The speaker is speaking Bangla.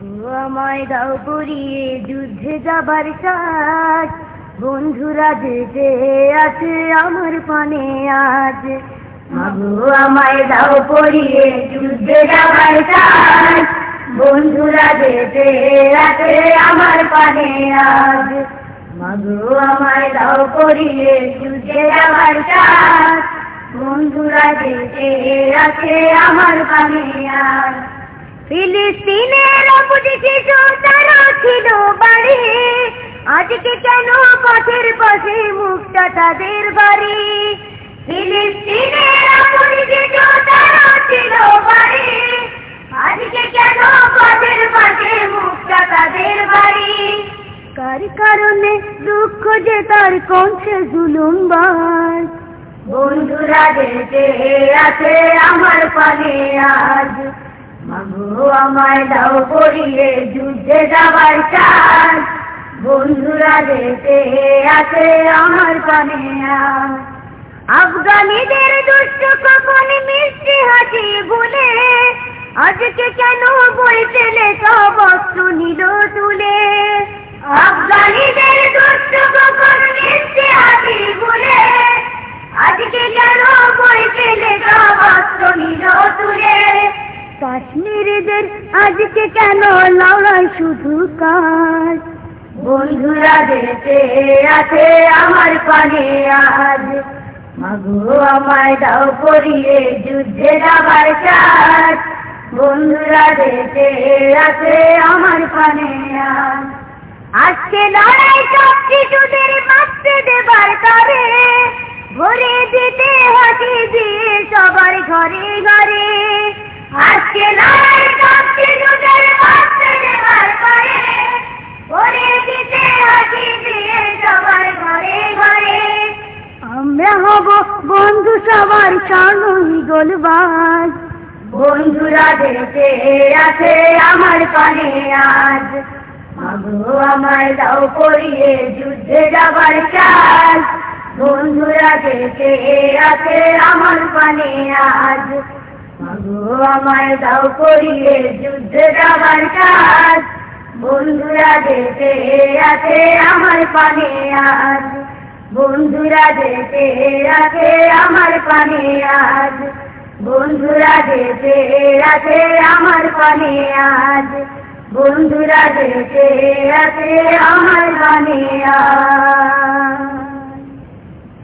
মাগো আমায় দাও পরিয়ে যুদ্ধে যাবার সাজ বন্ধুরা যেতে আছে আমার পানে আজ। মাগো, আমায় দাও পরিয়ে যুদ্ধে যাবার সাজ বন্ধুরা যেতে আছে আমার পানে আজ। মাগো, আমায় দাও পরিয়ে যুদ্ধে যাবার সাজ বন্ধুরা যেতে আছে আমার পানে আজ। ফিলিস্তিনের অপোজিটে তারা ছিল বাড়ি। আজকে কেন পথের পাশে মুখটা তাদের বাড়ি? ফিলিস্তিনের অপোজিটে তারা ছিল বাড়ি। আজকে কেন পথের পাশে মুখটা তাদের বাড়ি? কার কারণে দুঃখ যে তার কণ্ঠে জুলুমবাজ বন্ধুরা যেতে আছে আমার পানে আজ। মাগো আমায় দাও করিয়ে যুদ্ধে যাবার চান বন্ধুরা যেতে আছে আমার কানে আফগানিদের কাশ্মীরিদের আজকে কেন লড়াই শুধু কাজ? বন্ধুরা যেতে আছে আমার পানে আজ মাগো, আমায় দাও করিয়ে যুদ্ধে যাবার চাষ বন্ধুরা যেতে আছে আমার পানে আজ আজকে লড়াই সব শিশুদের দেবার তরে। ভরে দিতে হাসি দিয়ে সবার ঘরে ঘরে। আজকে লড়াই সব শিশুদের বাঁচতে দেবার তরে ভরে দিতে হাসি দিয়ে সবার ঘরে ঘরে। আমরা হব বন্ধু সবার সানুই গোলবাজ। বন্ধুরা দেশে আছে আমার পানে আজ। মাগো আমায় দাও করিয়ে যুদ্ধে যাবার চাল। বন্ধুরা দেশে আছে আমার পানে আজ। মাগো আমায় দাও করিয়ে যুদ্ধে যাবার কাজ। বন্ধুরা দেশে আছে আমার পানে আজ। বন্ধুরা যেতে আছে আমার পানে আজ। বন্ধুরা যেতে আছে আমার পানে আজ। বন্ধুরা যেতে আছে আমার পানে আজ।